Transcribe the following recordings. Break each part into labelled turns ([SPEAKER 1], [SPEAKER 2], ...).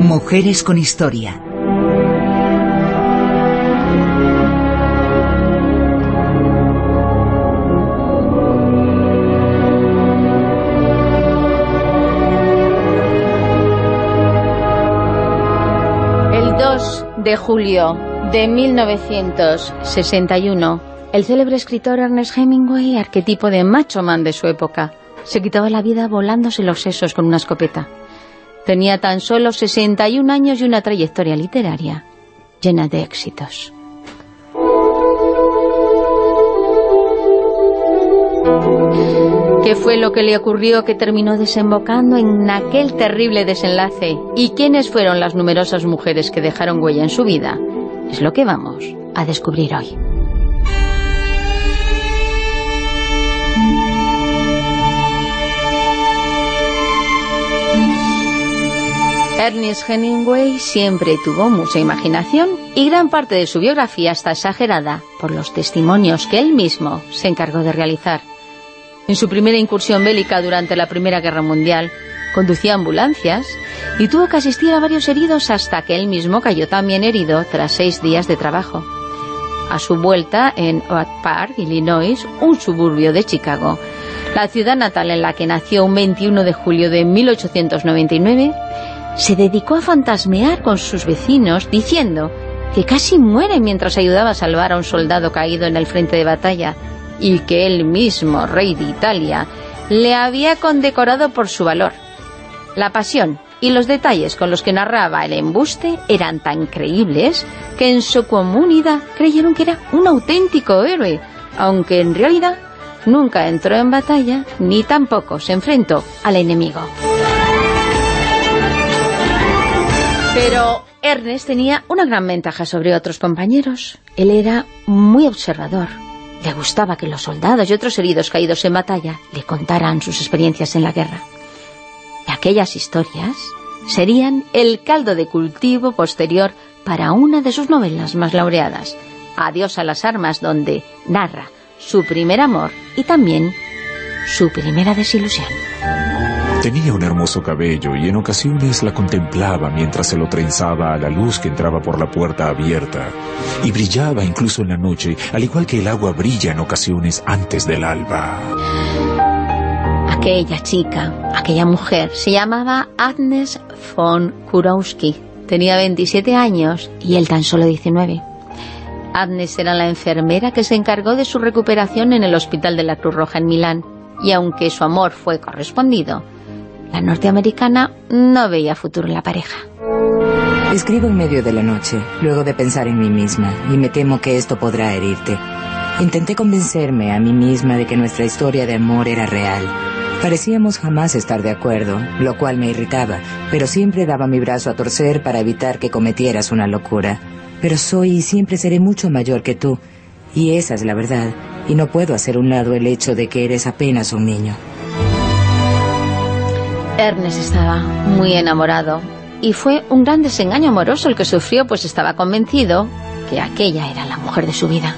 [SPEAKER 1] Mujeres con historia.
[SPEAKER 2] El 2 de julio de 1961, el célebre escritor Ernest Hemingway, arquetipo de macho man de su época, se quitaba la vida volándose los sesos con una escopeta. Tenía tan solo 61 años y una trayectoria literaria llena de éxitos. ¿Qué fue lo que le ocurrió que terminó desembocando en aquel terrible desenlace? ¿Y quiénes fueron las numerosas mujeres que dejaron huella en su vida? Es lo que vamos a descubrir hoy. Ernest Hemingway siempre tuvo mucha imaginación y gran parte de su biografía está exagerada por los testimonios que él mismo se encargó de realizar. En su primera incursión bélica durante la Primera Guerra Mundial, conducía ambulancias y tuvo que asistir a varios heridos hasta que él mismo cayó también herido tras seis días de trabajo. A su vuelta en Oak Park, Illinois, un suburbio de Chicago, la ciudad natal en la que nació un 21 de julio de 1899, se dedicó a fantasmear con sus vecinos diciendo que casi muere mientras ayudaba a salvar a un soldado caído en el frente de batalla y que él mismo, rey de Italia, le había condecorado por su valor. La pasión y los detalles con los que narraba el embuste eran tan creíbles que en su comunidad creyeron que era un auténtico héroe, aunque en realidad nunca entró en batalla ni tampoco se enfrentó al enemigo. Pero Ernest tenía una gran ventaja sobre otros compañeros. Él era muy observador. Le gustaba que los soldados y otros heridos caídos en batalla le contaran sus experiencias en la guerra. Y aquellas historias serían el caldo de cultivo posterior para una de sus novelas más laureadas, Adiós a las armas, donde narra su primer amor y también su primera desilusión.
[SPEAKER 3] Tenía un hermoso cabello y en ocasiones la contemplaba mientras se lo trenzaba a la luz que entraba por la puerta abierta. Y brillaba incluso en la noche, al igual que el agua brilla en ocasiones antes del alba.
[SPEAKER 2] Aquella chica, aquella mujer, se llamaba Agnes von Kurowski. Tenía 27 años y él tan solo 19. Agnes era la enfermera que se encargó de su recuperación en el Hospital de la Cruz Roja en Milán. Y aunque su amor fue correspondido, la norteamericana no veía futuro en la pareja.
[SPEAKER 4] Escribo en medio de la noche, luego de pensar en mí misma, y me temo que esto podrá herirte. Intenté convencerme a mí misma de que nuestra historia de amor era real. Parecíamos jamás estar de acuerdo, lo cual me irritaba, pero siempre daba mi brazo a torcer para evitar que cometieras una locura. Pero soy y siempre seré mucho mayor que tú, y esa es la verdad, y no puedo hacer un lado el hecho de que eres apenas un niño.
[SPEAKER 2] Ernest estaba muy enamorado y fue un gran desengaño amoroso el que sufrió pues estaba convencido que aquella era la mujer de su vida.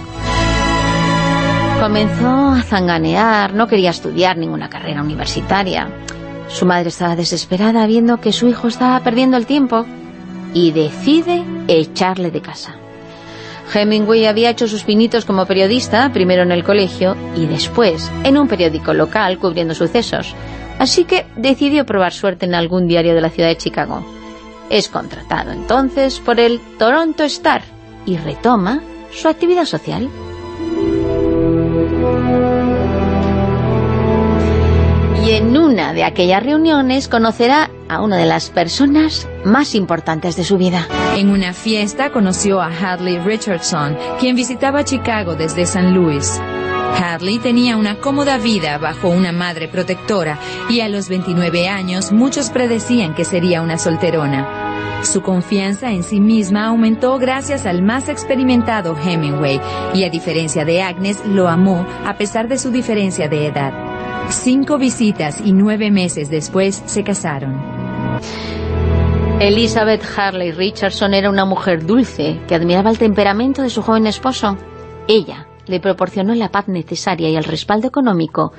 [SPEAKER 2] Comenzó a zanganear, no quería estudiar ninguna carrera universitaria. Su madre estaba desesperada viendo que su hijo estaba perdiendo el tiempo y decide echarle de casa. Hemingway había hecho sus pinitos como periodista, primero en el colegio y después en un periódico local cubriendo sucesos así que decidió probar suerte en algún diario de la ciudad de Chicago. Es contratado entonces por el Toronto Star y retoma su actividad social. Y en una de aquellas reuniones conocerá a una de las personas más importantes de su vida.
[SPEAKER 5] En una fiesta conoció a Hadley Richardson, quien visitaba Chicago desde San Luis. Hadley tenía una cómoda vida bajo una madre protectora y a los 29 años muchos predecían que sería una solterona. Su confianza en sí misma aumentó gracias al más experimentado Hemingway y a diferencia de Agnes lo amó a pesar de su diferencia de edad. Cinco visitas y nueve meses después se casaron.
[SPEAKER 2] Elizabeth Harley Richardson era una mujer dulce que admiraba el temperamento de su joven esposo. Ella le proporcionó la paz necesaria y el respaldo económico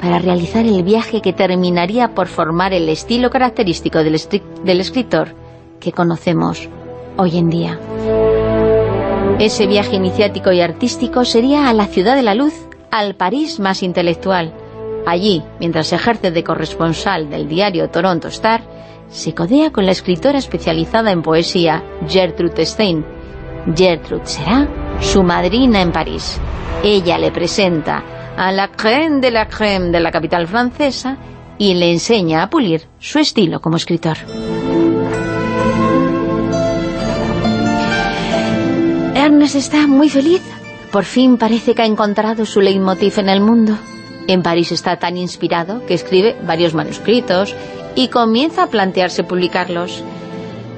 [SPEAKER 2] para realizar el viaje que terminaría por formar el estilo característico del, escritor que conocemos hoy en día. Ese viaje iniciático y artístico sería a la ciudad de la luz, al París más intelectual. Allí, mientras ejerce de corresponsal del diario Toronto Star, se codea con la escritora especializada en poesía Gertrude Stein. Gertrude será su madrina en París. Ella le presenta a la crème de la crème de la capital francesa y le enseña a pulir su estilo como escritor. Ernest está muy feliz. Por fin parece que ha encontrado su leitmotiv en el mundo. En París está tan inspirado que escribe varios manuscritos y comienza a plantearse publicarlos.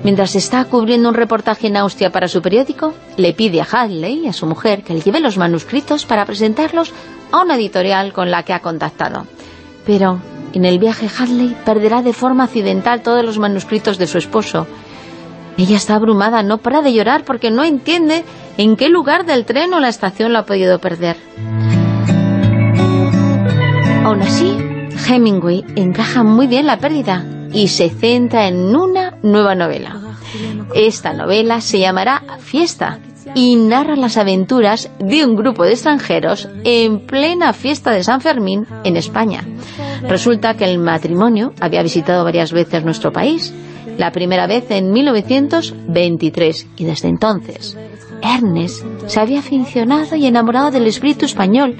[SPEAKER 2] Mientras está cubriendo un reportaje en Austria para su periódico, le pide a Hadley, a su mujer, que le lleve los manuscritos para presentarlos a una editorial con la que ha contactado. Pero en el viaje Hadley perderá de forma accidental todos los manuscritos de su esposo. Ella está abrumada, no para de llorar porque no entiende en qué lugar del tren o la estación lo ha podido perder. Aún así, Hemingway encaja muy bien la pérdida y se centra en una nueva novela. Esta novela se llamará Fiesta y narra las aventuras de un grupo de extranjeros en plena fiesta de San Fermín en España. Resulta que el matrimonio había visitado varias veces nuestro país, la primera vez en 1923 y desde entonces Ernest se había aficionado y enamorado del espíritu español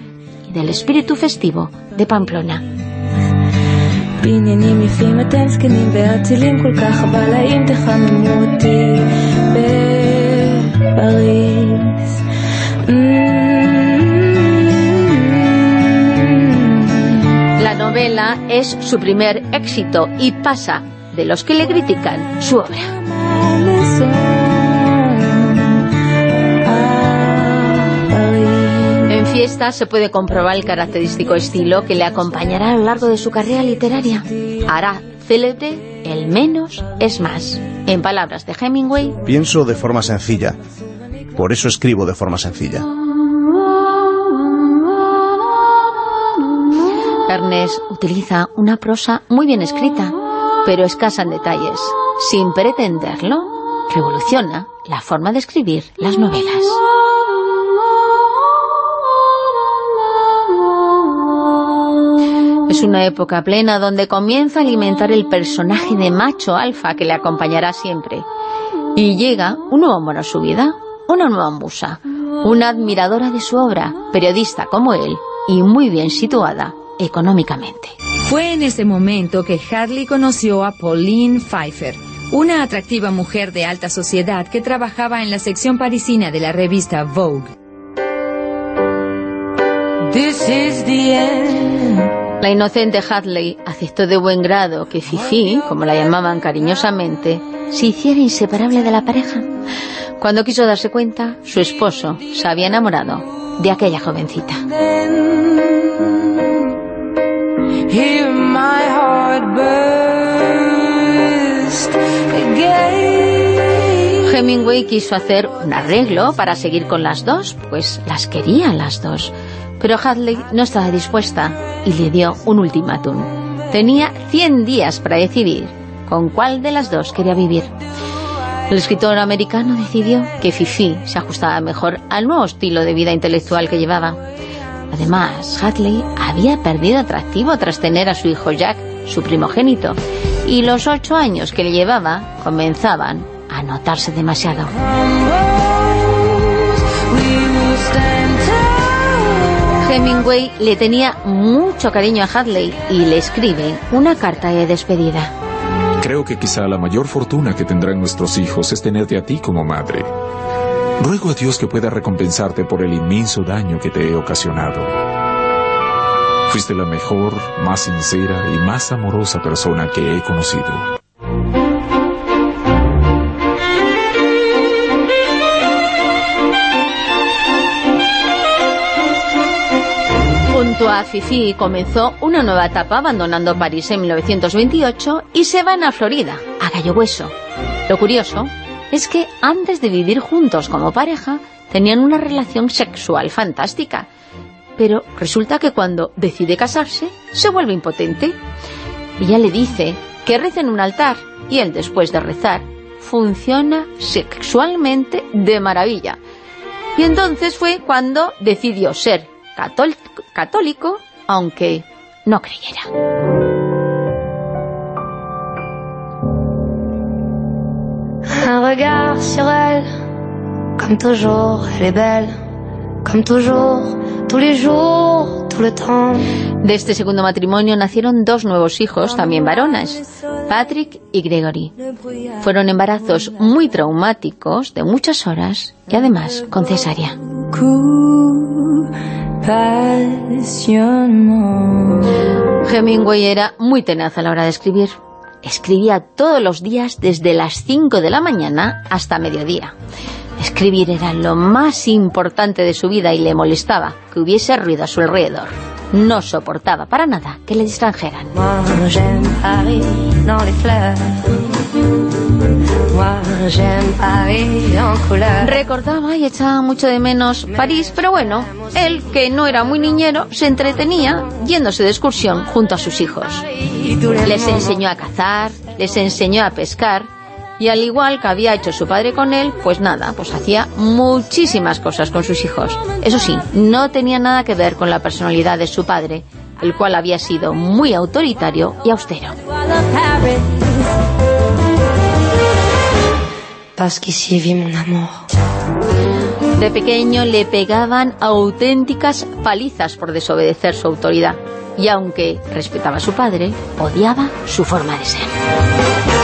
[SPEAKER 2] y del espíritu festivo de Pamplona. La novela es su primer éxito y pasa de los que le critican su obra. En fiesta se puede comprobar el característico estilo que le acompañará a lo largo de su carrera literaria. Hará célebre el menos es más. En palabras de Hemingway...
[SPEAKER 6] Pienso de forma sencilla. Por eso escribo de forma sencilla.
[SPEAKER 2] Ernest utiliza una prosa muy bien escrita, pero escasa en detalles. Sin pretenderlo, revoluciona la forma de escribir las novelas. Es una época plena donde comienza a alimentar el personaje de macho alfa que le acompañará siempre. Y llega un nuevo amor a su vida, una nueva musa, una admiradora de su obra, periodista como él y muy bien situada económicamente.
[SPEAKER 5] Fue en ese momento que Hadley conoció a Pauline Pfeiffer, una atractiva mujer de alta sociedad que trabajaba en la sección parisina de la revista Vogue.
[SPEAKER 2] La inocente Hadley aceptó de buen grado que Fifi, como la llamaban cariñosamente, se hiciera inseparable de la pareja. Cuando quiso darse cuenta, su esposo se había enamorado de aquella jovencita. Hemingway quiso hacer un arreglo para seguir con las dos, pues las quería las dos. Pero Hadley no estaba dispuesta y le dio un ultimátum. Tenía 100 días para decidir con cuál de las dos quería vivir. El escritor americano decidió que Fifi se ajustaba mejor al nuevo estilo de vida intelectual que llevaba. Además, Hadley había perdido atractivo tras tener a su hijo Jack, su primogénito, y los ocho años que le llevaba comenzaban a notarse demasiado. Hemingway le tenía mucho cariño a Hadley y le escribe una carta de despedida.
[SPEAKER 3] Creo que quizá la mayor fortuna que tendrán nuestros hijos es tenerte a ti como madre. Ruego a Dios que pueda recompensarte por el inmenso daño que te he ocasionado. Fuiste la mejor, más sincera y más amorosa persona que he conocido.
[SPEAKER 2] Fifi comenzó una nueva etapa abandonando París en 1928 y se van a Florida, a Gallo Hueso. Lo curioso es que antes de vivir juntos como pareja tenían una relación sexual fantástica, pero resulta que cuando decide casarse se vuelve impotente. Ella le dice que reza en un altar y él después de rezar funciona sexualmente de maravilla. Y entonces fue cuando decidió ser católico, aunque no creyera.
[SPEAKER 7] Un regard sur elle, comme toujours, elle est belle, comme toujours, tous les jours, tout le temps.
[SPEAKER 2] De este segundo matrimonio nacieron dos nuevos hijos, también varones, Patrick y Gregory. Fueron embarazos muy traumáticos, de muchas horas, y además con cesárea. Hemingway era muy tenaz a la hora de escribir escribía todos los días desde las 5 de la mañana hasta mediodía. Escribir era lo más importante de su vida y le molestaba que hubiese ruido a su alrededor. No soportaba para nada que le distrajeran. Recordaba y echaba mucho de menos París, pero bueno, él, que no era muy niñero, se entretenía yéndose de excursión junto a sus hijos. Les enseñó a cazar, les enseñó a pescar, y al igual que había hecho su padre con él, pues nada, pues hacía muchísimas cosas con sus hijos. Eso sí, no tenía nada que ver con la personalidad de su padre, el cual había sido muy autoritario y austero. De pequeño le pegaban auténticas palizas por desobedecer su autoridad y aunque respetaba a su padre, odiaba su forma de ser.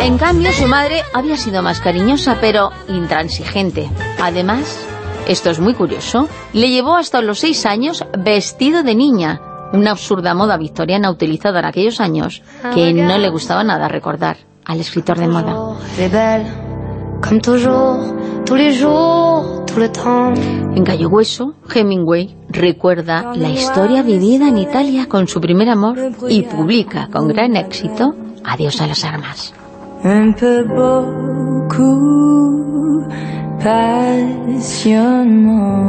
[SPEAKER 2] En cambio, su madre había sido más cariñosa, pero intransigente. Además, esto es muy curioso, le llevó hasta los seis años vestido de niña, una absurda moda victoriana utilizada en aquellos años que no le gustaba nada recordar al escritor de moda. En Gallo Hueso, Hemingway recuerda la historia vivida en Italia con su primer amor y publica con gran éxito Adiós a las armas.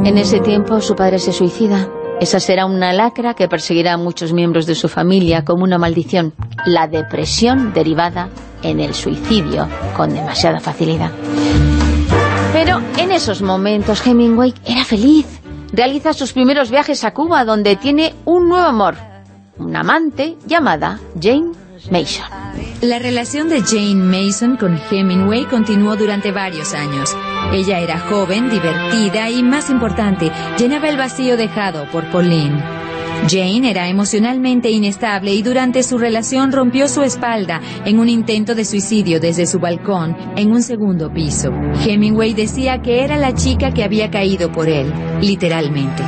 [SPEAKER 2] En ese tiempo su padre se suicida esa será una lacra que perseguirá a muchos miembros de su familia como una maldición, la depresión derivada en el suicidio con demasiada facilidad. Pero en esos momentos Hemingway era feliz. Realiza sus primeros viajes a Cuba donde tiene un nuevo amor, una amante llamada Jane Mason.
[SPEAKER 5] La relación de Jane Mason con Hemingway continuó durante varios años. Ella era joven, divertida y, más importante, llenaba el vacío dejado por Pauline. Jane era emocionalmente inestable y durante su relación rompió su espalda en un intento de suicidio desde su balcón en un segundo piso. Hemingway decía que era la chica que había caído por él, literalmente.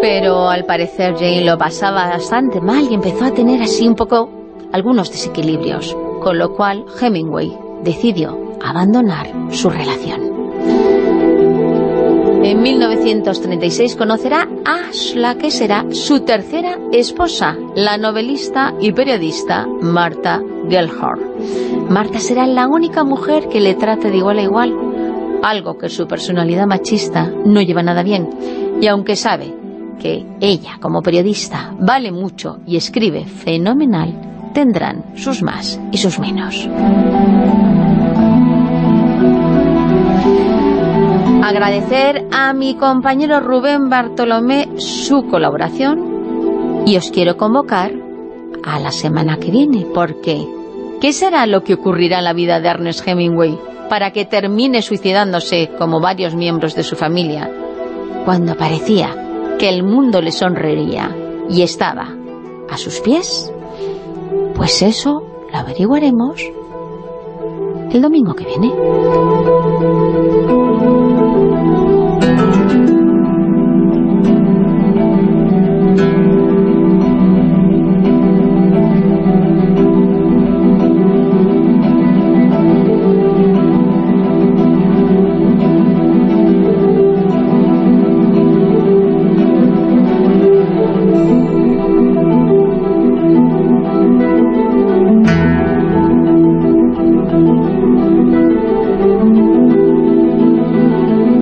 [SPEAKER 2] Pero al parecer Jane lo pasaba bastante mal y empezó a tener así un poco algunos desequilibrios, con lo cual Hemingway decidió abandonar su relación. En 1936 conocerá a la que será su tercera esposa, la novelista y periodista Martha Gellhorn. Martha será la única mujer que le trate de igual a igual, algo que su personalidad machista no lleva nada bien, y aunque sabe que ella, como periodista, vale mucho y escribe fenomenal, tendrán sus más y sus menos. Agradecer a mi compañero Rubén Bartolomé su colaboración y os quiero convocar a la semana que viene, porque ¿qué será lo que ocurrirá en la vida de Ernest Hemingway para que termine suicidándose como varios miembros de su familia, cuando parecía que el mundo le sonreiría y estaba a sus pies? Pues eso lo averiguaremos el domingo que viene.